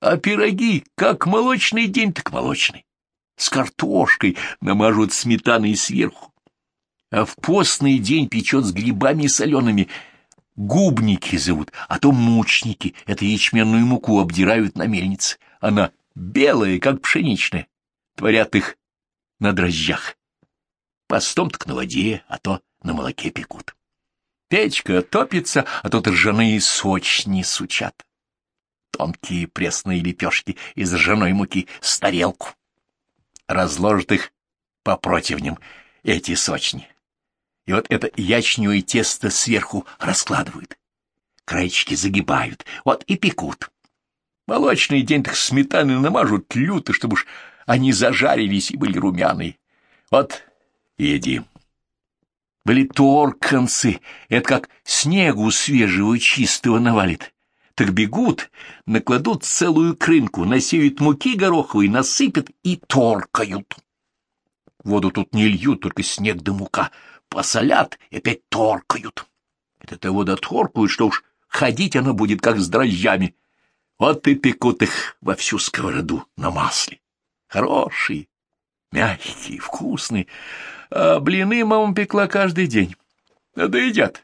А пироги, как молочный день, так молочный. С картошкой намажут сметаной сверху. А в постный день печет с грибами солеными. Губники зовут, а то мучники. Это ячменную муку обдирают на мельнице. Она белая, как пшеничная. Творят их на дрожжах. Постом так на воде, а то на молоке пекут. Печка топится, а тут ржаные сочни сучат. Тонкие пресные лепешки из ржаной муки с тарелку. Разложат их по противням, эти сочни. И вот это ячневое тесто сверху раскладывают. Краечки загибают, вот и пекут. Молочный день так сметаны намажут люто, чтобы уж они зажарились и были румяные. Вот и едим. Были торканцы, это как снегу свежего чистого навалит. Так бегут, накладут целую крынку, насеют муки гороховой, насыпят и торкают. Воду тут не льют, только снег да мука. Посолят и опять торкают. Это вода торкают, что уж ходить она будет, как с дрожжами. Вот и пекут их во всю сковороду на масле. Хорошие, мягкие, вкусные. А блины мама пекла каждый день. Да едят.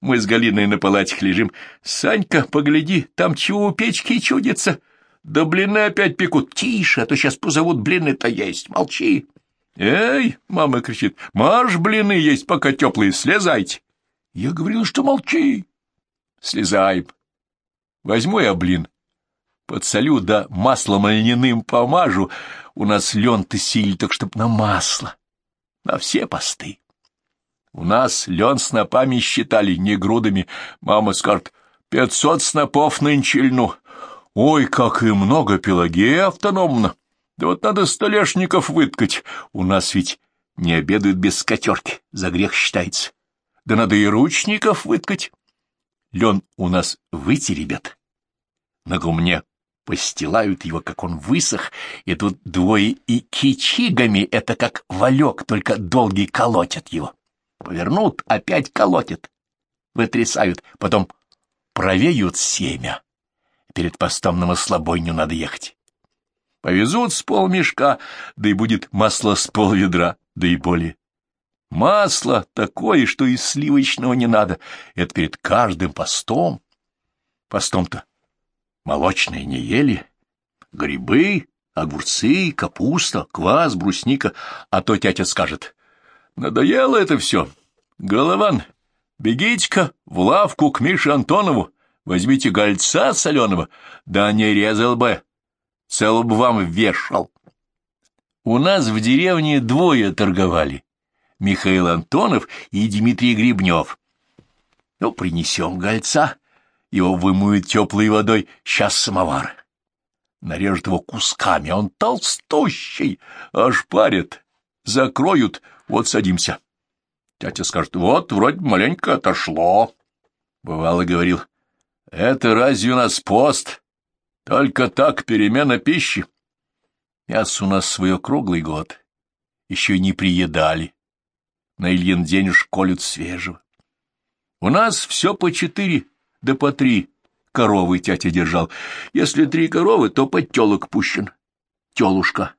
Мы с Галиной на палатях лежим. Санька, погляди, там чего у печки чудится. Да блины опять пекут. Тише, а то сейчас позовут блины-то есть. Молчи. Эй, мама кричит, марш блины есть, пока теплые, слезайте. Я говорил, что молчи. Слезаем. Возьму я блин, подсолю, да маслом льняным помажу. У нас лен-то сильный, так чтоб на масло на все посты. У нас лен снопами считали, не грудами. Мама скажет, пятьсот снопов нынче льну. Ой, как и много Пелагея автономно. Да вот надо столешников выткать. У нас ведь не обедают без скатерки, за грех считается. Да надо и ручников выткать. Лен у нас выйти, ребят. На мне постилают его, как он высох, и тут двое и кичигами, это как валек, только долгий колотят его. Повернут, опять колотят, вытрясают, потом провеют семя. Перед постом на маслобойню надо ехать. Повезут с полмешка, да и будет масло с полведра, да и более. Масло такое, что и сливочного не надо. Это перед каждым постом. Постом-то молочные не ели, грибы, огурцы, капуста, квас, брусника, а то тятя скажет, надоело это все. Голован, бегите-ка в лавку к Мише Антонову, возьмите гольца соленого, да не резал бы, целый бы вам вешал. У нас в деревне двое торговали, Михаил Антонов и Дмитрий Грибнев. Ну, принесем гольца, его вымоют теплой водой, сейчас самовар. Нарежут его кусками, он толстущий, аж парит. Закроют, вот садимся. Тятя скажет, вот, вроде маленько отошло. Бывало говорил, это разве у нас пост? Только так перемена пищи. Мясо у нас свое круглый год. Еще не приедали. На Ильин день уж колют свежего. У нас все по четыре да по три коровы тятя держал. Если три коровы, то под телок пущен. Телушка.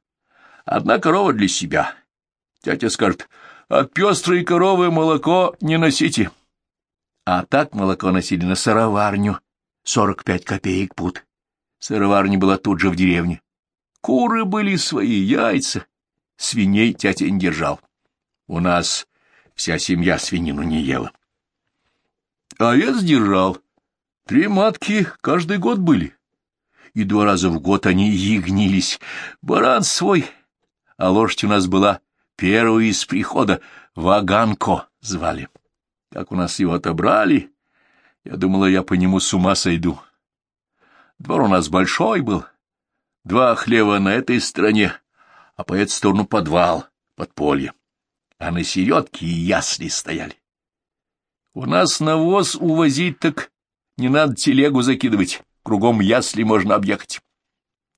Одна корова для себя. Тятя скажет, от пестрой коровы молоко не носите. А так молоко носили на сыроварню. Сорок пять копеек пут. Сыроварня была тут же в деревне. Куры были свои, яйца. Свиней тятя не держал. У нас вся семья свинину не ела. А я сдержал. Три матки каждый год были, и два раза в год они ягнились. Баран свой, а лошадь у нас была первая из прихода, Ваганко звали. Как у нас его отобрали, я думала, я по нему с ума сойду. Двор у нас большой был, два хлева на этой стороне, а по эту сторону подвал, подполье, а на середке ясли стояли. У нас навоз увозить так не надо телегу закидывать, кругом ясли можно объехать.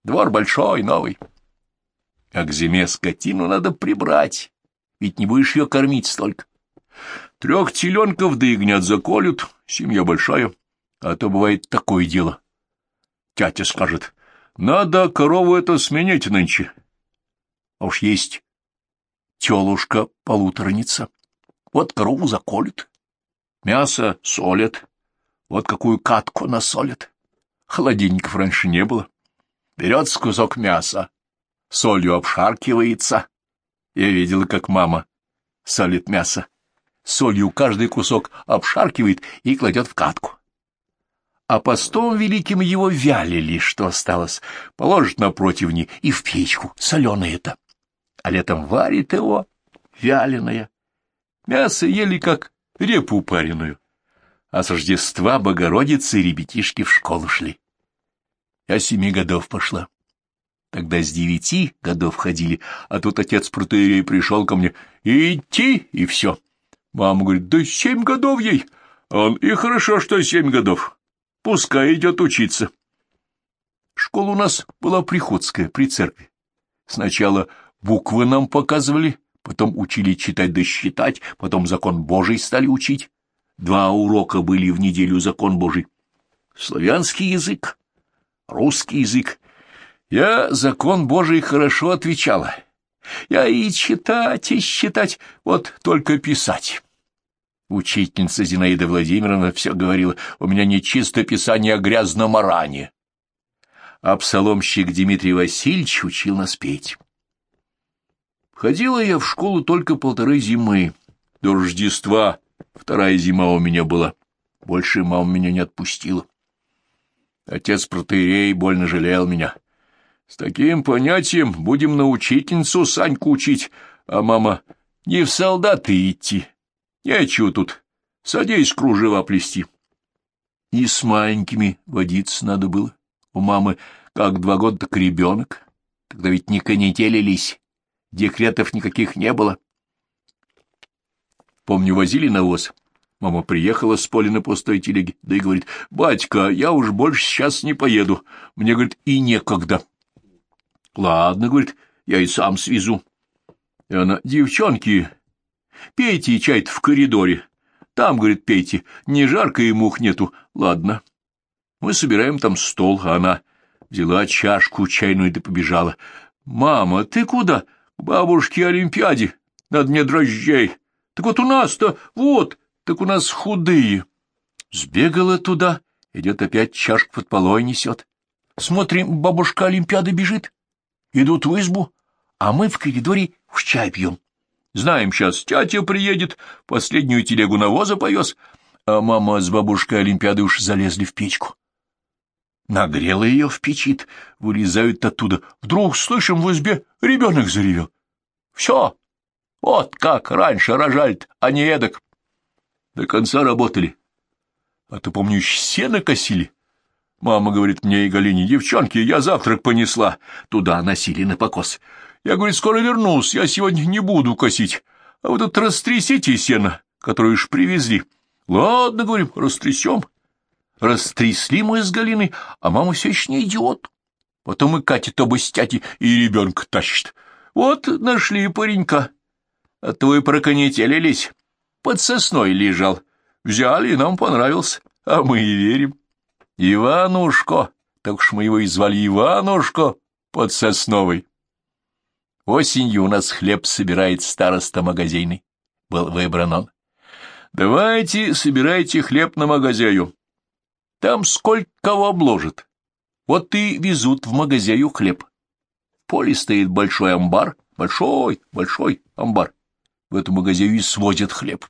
Двор большой, новый. А к зиме скотину надо прибрать, ведь не будешь ее кормить столько. Трех теленков да ягнят заколют, семья большая, а то бывает такое дело. Тятя скажет, Надо корову это сменить нынче. А уж есть телушка-полуторница. Вот корову заколют, мясо солят, вот какую катку насолят. Холодильников раньше не было. Берется кусок мяса, солью обшаркивается. Я видела, как мама солит мясо. Солью каждый кусок обшаркивает и кладет в катку. А постом великим его вялили, что осталось, положит на противни и в печку, соленое это. А летом варит его, вяленое. Мясо ели как репу пареную. А с Рождества Богородицы ребятишки в школу шли. Я семи годов пошла. Тогда с девяти годов ходили, а тут отец протеерей пришел ко мне. идти, и все. Мама говорит, да семь годов ей. Он, и хорошо, что семь годов. Пускай идет учиться. Школа у нас была приходская, при церкви. Сначала буквы нам показывали, потом учили читать да считать, потом закон Божий стали учить. Два урока были в неделю закон Божий. Славянский язык, русский язык. Я закон Божий хорошо отвечала. Я и читать, и считать, вот только писать. Учительница Зинаида Владимировна все говорила, у меня не чисто писание, а грязном оране. А псаломщик Дмитрий Васильевич учил нас петь. Ходила я в школу только полторы зимы. До Рождества вторая зима у меня была. Больше мама меня не отпустила. Отец протеерей больно жалел меня. С таким понятием будем на учительницу Саньку учить, а мама не в солдаты идти. Нечего тут, садись кружева плести. И с маленькими водиться надо было. У мамы как два года, так ребенок. Тогда ведь не конетелились, декретов никаких не было. Помню, возили навоз. Мама приехала с поля на пустой телеге, да и говорит, «Батька, я уж больше сейчас не поеду. Мне, говорит, и некогда». «Ладно, — говорит, — я и сам свезу». И она, «Девчонки, пейте чай в коридоре. Там, — говорит, — пейте, не жарко и мух нету. Ладно». Мы собираем там стол, а она взяла чашку чайную да побежала. «Мама, ты куда?» «К бабушке Олимпиаде. Надо мне дрожжей. Так вот у нас-то, вот, так у нас худые». Сбегала туда, идет опять чашку под полой несет. Смотрим, бабушка Олимпиада бежит. Идут в избу, а мы в коридоре в чай пьем. Знаем, сейчас тятя приедет, последнюю телегу навоза повез, а мама с бабушкой Олимпиады уж залезли в печку. Нагрела ее в печит, вылезают оттуда. Вдруг слышим в избе, ребенок заревел. Все, вот как раньше рожали а не эдак. До конца работали. А то, помню, сено косили. Мама говорит мне и Галине, девчонки, я завтрак понесла. Туда носили на покос. Я, говорит, скоро вернусь, я сегодня не буду косить. А вы тут растрясите сено, которое уж привезли. Ладно, говорим, растрясем. Растрясли мы с Галиной, а мама все еще не идет. Потом и Катя то бы с тяти и ребенка тащит. Вот нашли паренька. А то и проконетелились. Под сосной лежал. Взяли, и нам понравился. А мы и верим. Иванушко, так уж мы его и звали Иванушко под сосновой. Осенью у нас хлеб собирает староста магазинный, был выбран он. Давайте собирайте хлеб на магазею. Там сколько кого обложит. Вот и везут в магазею хлеб. В поле стоит большой амбар, большой, большой амбар. В эту магазею и свозят хлеб.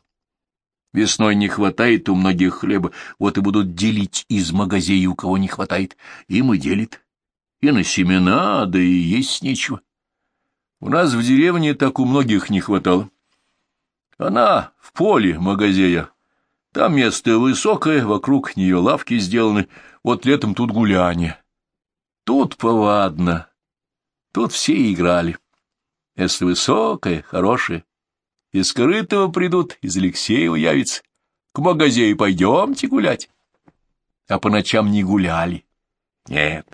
Весной не хватает у многих хлеба, вот и будут делить из магазея, у кого не хватает. Им и делит. И на семена, да и есть нечего. У нас в деревне так у многих не хватало. Она в поле магазея там место высокое, вокруг нее лавки сделаны, вот летом тут гуляние. Тут повадно, тут все играли. Место высокое, хорошее. Из Корытова придут, из Алексеева явится. К магазею пойдемте гулять. А по ночам не гуляли. Нет,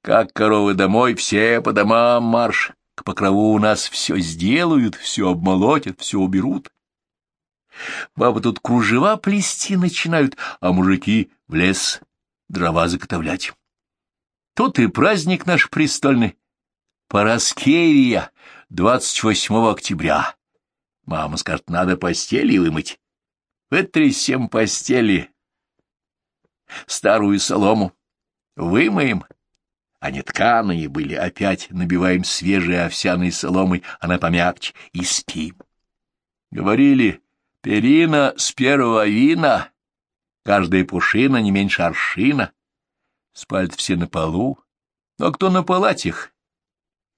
как коровы домой, все по домам марш. К покрову у нас все сделают, все обмолотят, все уберут. Бабы тут кружева плести начинают, а мужики в лес дрова заготовлять. Тут и праздник наш престольный. Параскевия, 28 октября. Мама скажет, надо постели вымыть. Вытрясем постели, старую солому, вымоем. Они тканые были, опять набиваем свежей овсяной соломой, она помягче, и спим. Говорили, перина с первого вина, каждая пушина не меньше аршина. Спальт все на полу, но кто на палатях,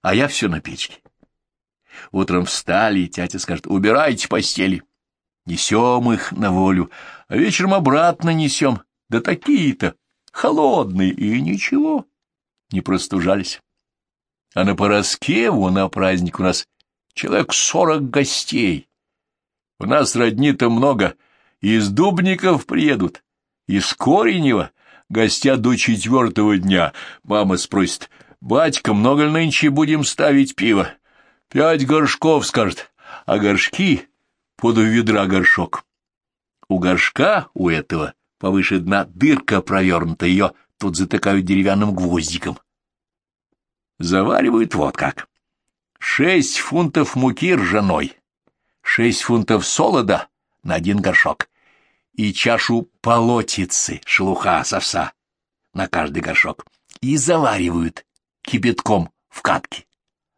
а я все на печке. Утром встали, и тятя скажет, убирайте постели. Несем их на волю, а вечером обратно несем. Да такие-то, холодные, и ничего, не простужались. А на Пороскеву на праздник у нас человек сорок гостей. У нас родни-то много, из Дубников приедут, из Коренева, гостя до четвертого дня. Мама спросит, батька, много ли нынче будем ставить пиво? Пять горшков, скажет, а горшки под ведра горшок. У горшка у этого повыше дна дырка провернута, ее тут затыкают деревянным гвоздиком. Заваривают вот как. Шесть фунтов муки ржаной, шесть фунтов солода на один горшок и чашу полотицы, шелуха, совса на каждый горшок, и заваривают кипятком в катке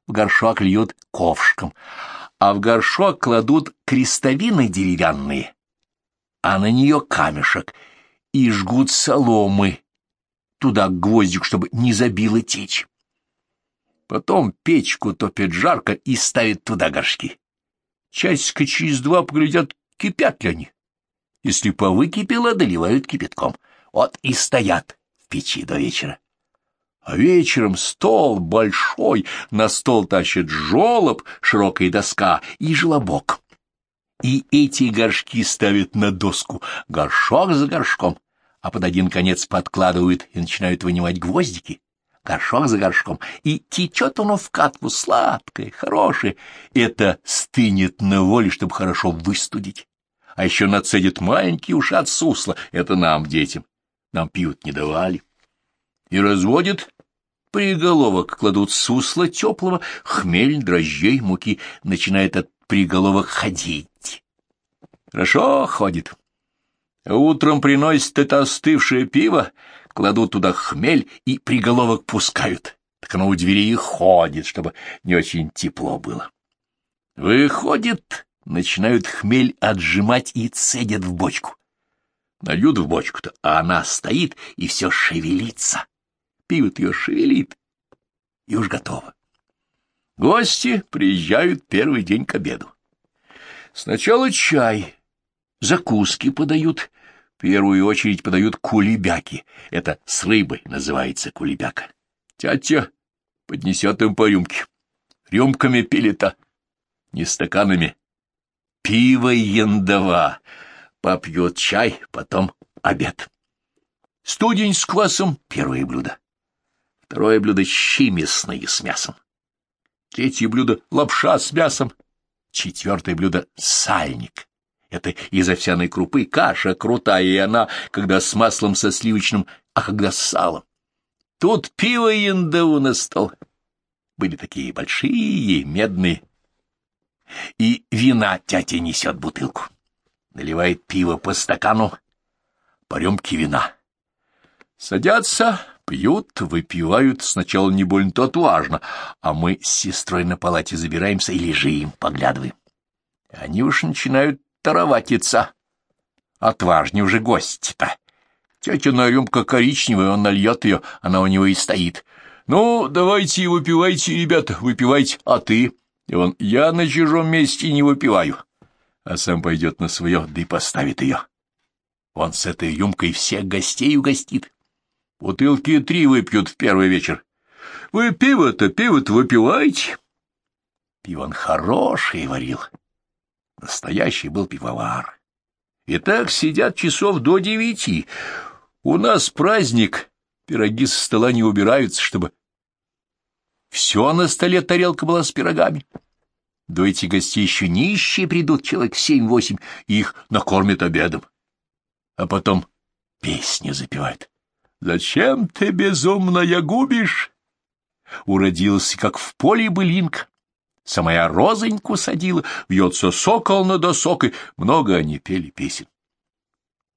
в горшок льют ковшком, а в горшок кладут крестовины деревянные, а на нее камешек, и жгут соломы туда к гвоздику, чтобы не забило течь. Потом печку топят жарко и ставят туда горшки. Часика через два поглядят, кипят ли они. Если повыкипело, доливают кипятком. Вот и стоят в печи до вечера. А вечером стол большой, на стол тащит жолоб, широкая доска и желобок. И эти горшки ставят на доску, горшок за горшком, а под один конец подкладывают и начинают вынимать гвоздики, горшок за горшком, и течет оно в катку сладкое, хорошее. Это стынет на воле, чтобы хорошо выстудить. А еще нацедит маленький ушат сусла, это нам, детям. Нам пьют не давали. И разводит приголовок кладут сусло теплого, хмель, дрожжей, муки, начинает от приголовок ходить. Хорошо ходит. Утром приносят это остывшее пиво, кладут туда хмель и приголовок пускают. Так оно у двери и ходит, чтобы не очень тепло было. Выходит, начинают хмель отжимать и цедят в бочку. Нальют в бочку-то, а она стоит и все шевелится пиво ее шевелит, и уж готово. Гости приезжают первый день к обеду. Сначала чай, закуски подают, в первую очередь подают кулебяки. Это с рыбой называется кулебяка. Тятя поднесет им по рюмке. Рюмками пили-то, не стаканами. Пиво яндова. Попьет чай, потом обед. Студень с квасом — первое блюдо. Второе блюдо — щи мясные с мясом. Третье блюдо — лапша с мясом. Четвертое блюдо — сальник. Это из овсяной крупы каша крутая, и она, когда с маслом со сливочным, а когда с салом. Тут пиво яндову на стол. Были такие большие, медные. И вина тятя несет бутылку. Наливает пиво по стакану, по рюмке вина. Садятся Пьют, выпивают, сначала не больно-то отважно, а мы с сестрой на палате забираемся и лежим, поглядываем. Они уж начинают тароватиться. Отважнее уже гости-то. Тетина рюмка коричневая, он нальет ее, она у него и стоит. Ну, давайте выпивайте, ребята, выпивайте, а ты? И он, я на чужом месте не выпиваю. А сам пойдет на свое, да и поставит ее. Он с этой рюмкой всех гостей угостит. Бутылки три выпьют в первый вечер. Вы пиво-то, пиво-то выпиваете. Пиво он хороший варил. Настоящий был пивовар. И так сидят часов до девяти. У нас праздник, пироги со стола не убираются, чтобы... Все на столе тарелка была с пирогами. До этих гостей еще нищие придут, человек семь-восемь, их накормят обедом. А потом песни запевают. Зачем ты безумная губишь? Уродился, как в поле былинка. Самая розоньку садила, вьется сокол над осокой. Много они пели песен.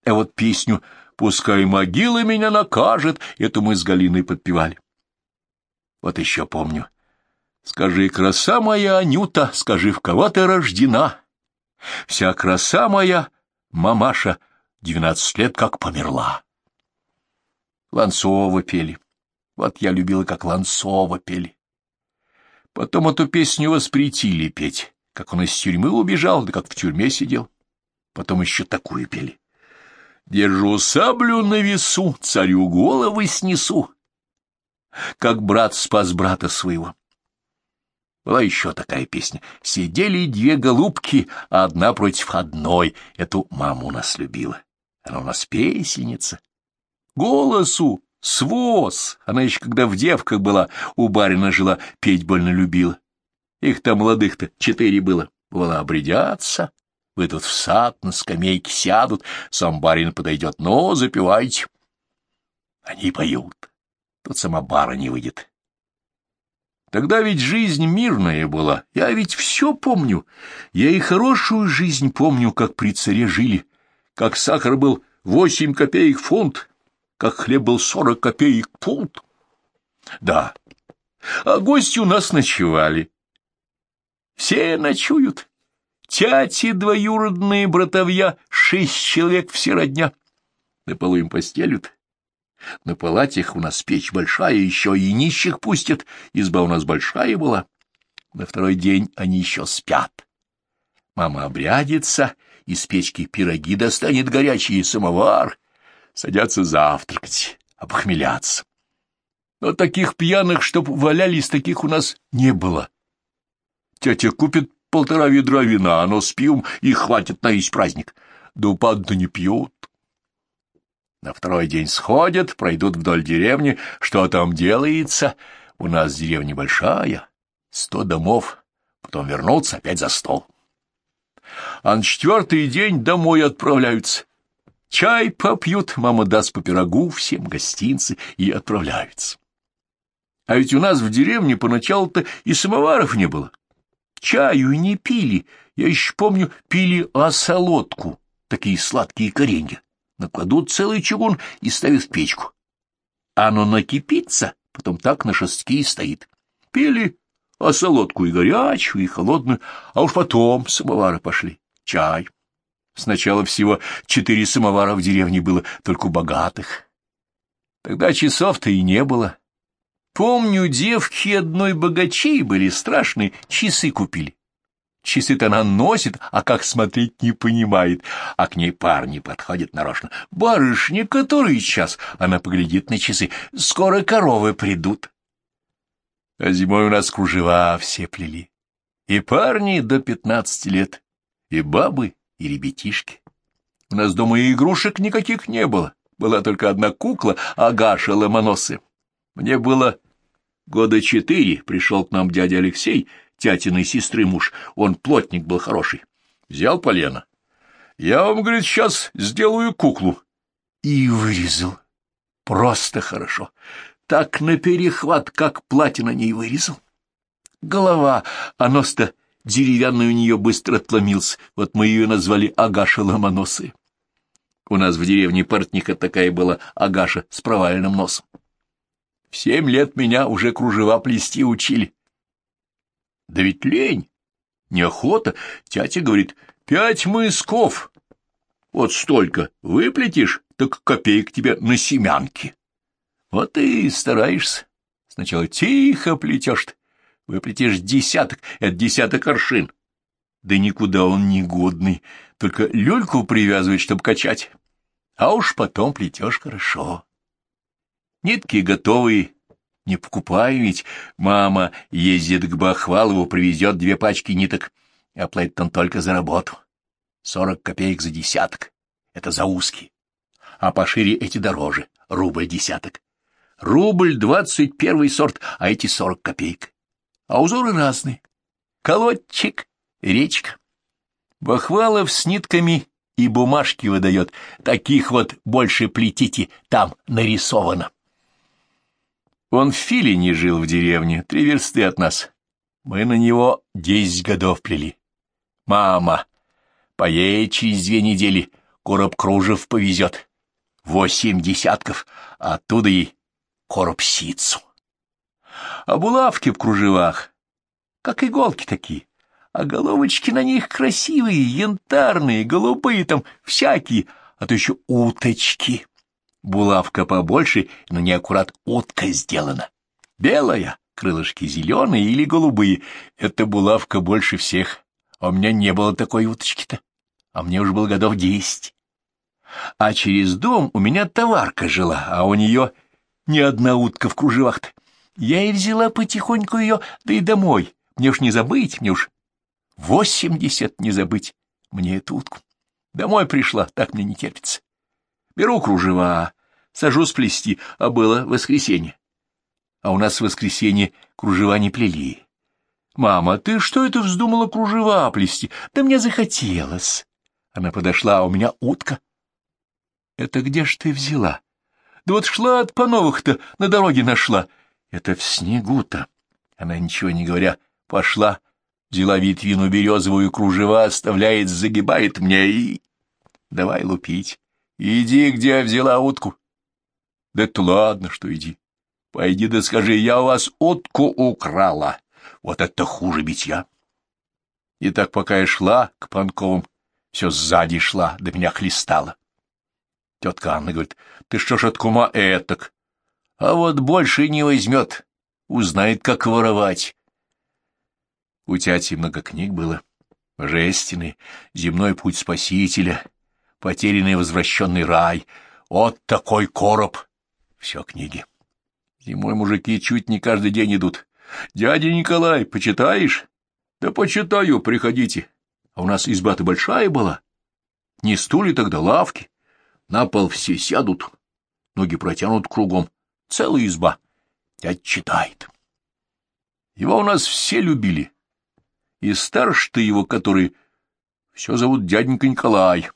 А вот песню «Пускай могила меня накажет» эту мы с Галиной подпевали. Вот еще помню. Скажи, краса моя, Анюта, скажи, в кого ты рождена? Вся краса моя, мамаша, двенадцать лет как померла. Ланцова пели. Вот я любила, как Ланцова пели. Потом эту песню воспретили петь, как он из тюрьмы убежал, да как в тюрьме сидел. Потом еще такую пели. Держу саблю на весу, царю головы снесу, как брат спас брата своего. Была еще такая песня. Сидели две голубки, а одна против одной. Эту маму нас любила. Она у нас песенница. Голосу, своз. Она еще когда в девках была, у барина жила, петь больно любила. Их там молодых-то четыре было. Бывало, обрядятся, выйдут в сад, на скамейке сядут, сам барин подойдет, но запивайте. Они поют. Тут сама барыня выйдет. Тогда ведь жизнь мирная была, я ведь все помню. Я и хорошую жизнь помню, как при царе жили, как сахар был восемь копеек фунт, как хлеб был сорок копеек пункт. Да, а гости у нас ночевали. Все ночуют. Тяти двоюродные братовья, шесть человек все родня. На полу им постелют, на палатях у нас печь большая, еще и нищих пустят, изба у нас большая была. На второй день они еще спят. Мама обрядится, из печки пироги достанет горячий самовар, садятся завтракать, обхмеляться. Но таких пьяных, чтоб валялись, таких у нас не было. Тетя купит полтора ведра вина, оно с пивом и хватит на весь праздник. Да упаду не пьют. На второй день сходят, пройдут вдоль деревни. Что там делается? У нас деревня большая, сто домов. Потом вернутся опять за стол. А на четвертый день домой отправляются. Чай попьют, мама даст по пирогу всем гостинцы и отправляются. А ведь у нас в деревне поначалу-то и самоваров не было. Чаю не пили, я еще помню, пили осолодку, такие сладкие коренья накладут целый чугун и ставят в печку. Оно накипится, потом так на шестки и стоит. Пили а солодку и горячую, и холодную, а уж потом самовары пошли. Чай. Сначала всего четыре самовара в деревне было, только богатых. Тогда часов-то и не было. Помню, девки одной богачей были страшные, часы купили. Часы-то она носит, а как смотреть не понимает. А к ней парни подходят нарочно. Барышня, который час? Она поглядит на часы. Скоро коровы придут. А зимой у нас кружева все плели. И парни до пятнадцати лет, и бабы, и ребятишки. У нас дома и игрушек никаких не было. Была только одна кукла, Агаша Ломоносы. Мне было года четыре, пришел к нам дядя Алексей — тятиной сестры муж, он плотник был хороший. Взял полено. Я вам, говорит, сейчас сделаю куклу. И вырезал. Просто хорошо. Так на перехват, как платье на ней вырезал. Голова, а нос-то деревянный у нее быстро отломился. Вот мы ее назвали Агаша Ломоносая. У нас в деревне портниха такая была Агаша с провальным носом. В семь лет меня уже кружева плести учили. Да ведь лень, неохота. Тятя говорит, пять мысков. Вот столько выплетишь, так копеек тебе на семянки. Вот и стараешься. Сначала тихо плетешь ты, выплетишь десяток, это десяток аршин. Да никуда он не годный, только люльку привязывает, чтобы качать. А уж потом плетешь хорошо. Нитки готовые, не покупаю ведь. Мама ездит к Бахвалову, привезет две пачки ниток, а платит он только за работу. Сорок копеек за десяток. Это за узкие. А пошире эти дороже. Рубль десяток. Рубль двадцать первый сорт, а эти сорок копеек. А узоры разные. Колодчик, речка. Бахвалов с нитками и бумажки выдает. Таких вот больше плетите, там нарисовано. Он в Филине жил в деревне, три версты от нас. Мы на него десять годов плели. Мама, поедет через две недели, короб кружев повезет. Восемь десятков, оттуда и короб ситцу. А булавки в кружевах, как иголки такие, а головочки на них красивые, янтарные, голубые там, всякие, а то еще уточки. Булавка побольше, но не аккурат утка сделана. Белая, крылышки зеленые или голубые. Эта булавка больше всех. А у меня не было такой уточки-то. А мне уже было годов десять. А через дом у меня товарка жила, а у нее ни одна утка в кружевах-то. Я и взяла потихоньку ее, да и домой. Мне уж не забыть, мне уж восемьдесят не забыть мне эту утку. Домой пришла, так мне не терпится. Беру кружева, сажусь плести, а было воскресенье. А у нас в воскресенье кружева не плели. «Мама, ты что это вздумала кружева плести? Да мне захотелось». Она подошла, а у меня утка. «Это где ж ты взяла?» «Да вот шла от Пановых-то, на дороге нашла». «Это в снегу-то». Она, ничего не говоря, пошла, взяла витрину березовую кружева, оставляет, загибает мне и... Давай лупить. Иди, где взяла утку. Да это ладно, что иди. Пойди да скажи, я у вас утку украла. Вот это хуже битья. И так пока я шла к Панковым, все сзади шла, до меня хлестала. Тетка Анна говорит, ты что ж от кума этак? А вот больше не возьмет, узнает, как воровать. У тяти много книг было. Божественный, земной путь спасителя, потерянный возвращенный рай, вот такой короб. Все книги. Зимой мужики чуть не каждый день идут. Дядя Николай, почитаешь? Да почитаю, приходите. А у нас изба-то большая была. Не стулья тогда, лавки. На пол все сядут, ноги протянут кругом. Целая изба. Дядь читает. Его у нас все любили. И старше-то его, который все зовут дяденька Николай.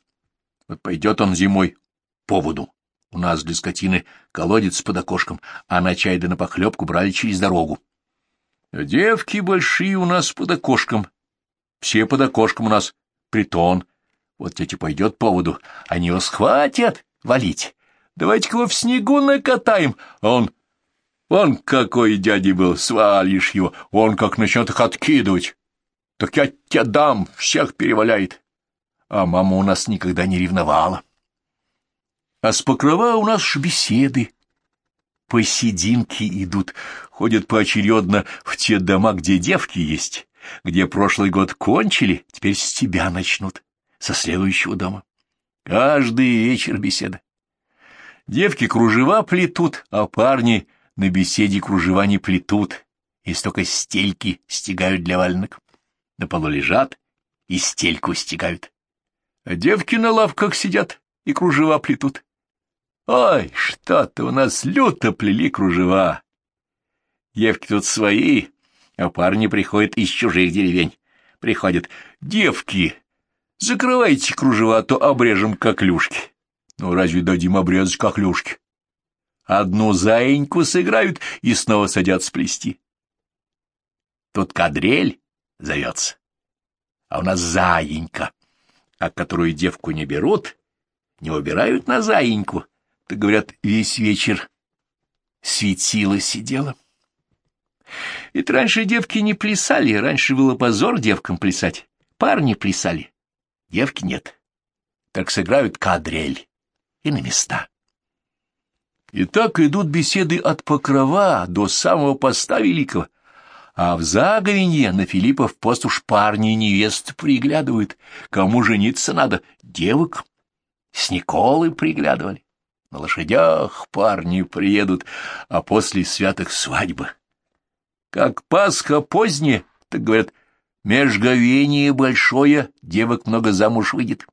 Вот пойдет он зимой по воду. У нас для скотины колодец под окошком, а на чай да на похлебку брали через дорогу. девки большие у нас под окошком. Все под окошком у нас притон. Вот тетя пойдет по воду, они его схватят валить. Давайте-ка его в снегу накатаем. А он... Он какой дядя был, свалишь его, он как начнет их откидывать. Так я тебя дам, всех переваляет а мама у нас никогда не ревновала. А с покрова у нас ж беседы. Посидинки идут, ходят поочередно в те дома, где девки есть, где прошлый год кончили, теперь с тебя начнут, со следующего дома. Каждый вечер беседа. Девки кружева плетут, а парни на беседе кружева не плетут, и столько стельки стегают для валенок. На полу лежат и стельку стегают а девки на лавках сидят и кружева плетут. Ой, что-то у нас люто плели кружева. Девки тут свои, а парни приходят из чужих деревень. Приходят, девки, закрывайте кружева, а то обрежем коклюшки. Ну, разве дадим обрезать коклюшки? Одну заиньку сыграют и снова садятся сплести. Тут кадрель зовется, а у нас заинька а которую девку не берут, не убирают на заиньку, так, говорят, весь вечер светило сидела. Ведь раньше девки не плясали, раньше было позор девкам плясать. Парни плясали, девки нет. Так сыграют кадрель и на места. И так идут беседы от покрова до самого поста великого, а в заговенье на Филиппов пост уж парни и невесты приглядывают. Кому жениться надо? Девок. С Николой приглядывали. На лошадях парни приедут, а после святых свадьбы. Как Пасха поздняя, так говорят, межговение большое, девок много замуж выйдет.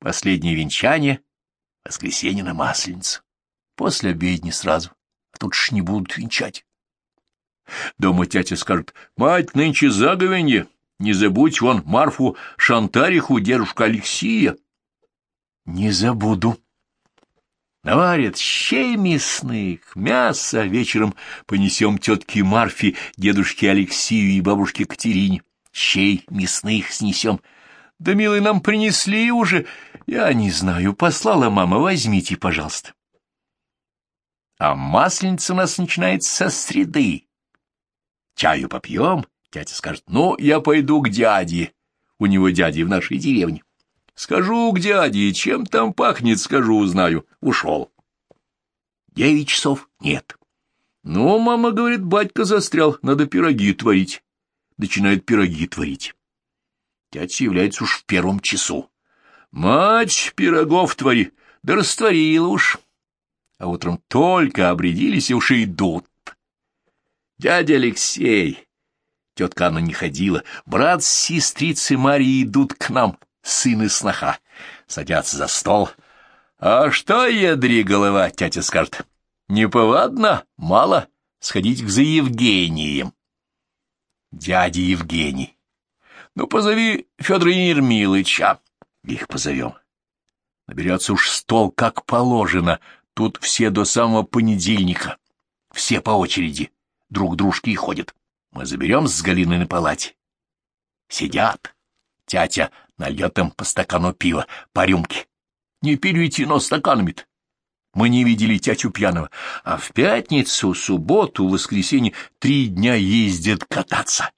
Последнее венчание — воскресенье на Масленицу. После обедни сразу, а тут ж не будут венчать. Дома тятя скажет, мать, нынче заговенье, Не забудь вон Марфу Шантариху, дедушка Алексия. Не забуду. Наварят щей мясных, мясо. Вечером понесем тетке Марфе, дедушке Алексию и бабушке Катерине. Щей мясных снесем. Да, милый, нам принесли уже. Я не знаю, послала мама, возьмите, пожалуйста. А масленица у нас начинается со среды. Чаю попьем, тятя скажет, ну, я пойду к дяде. У него дяди в нашей деревне. Скажу к дяде, чем там пахнет, скажу, узнаю. Ушел. Девять часов нет. Ну, мама говорит, батька застрял, надо пироги творить. Начинает пироги творить. Тятя является уж в первом часу. Мать, пирогов твори, да растворила уж. А утром только обрядились и уж идут. Дядя Алексей, тетка Анна не ходила, брат с сестрицей Марии идут к нам, сын и сноха. Садятся за стол. А что, ядри голова, тятя скажет, неповадно, мало, сходить к за Евгением. Дядя Евгений. Ну, позови Федора Ермилыча. Их позовем. Наберется уж стол, как положено. Тут все до самого понедельника. Все по очереди. Друг дружки и ходят. Мы заберем с Галиной на палате. Сидят. Тятя нальет им по стакану пива, по рюмке. Не пилите, но стаканами-то. Мы не видели тятю пьяного, а в пятницу, субботу, воскресенье три дня ездят кататься.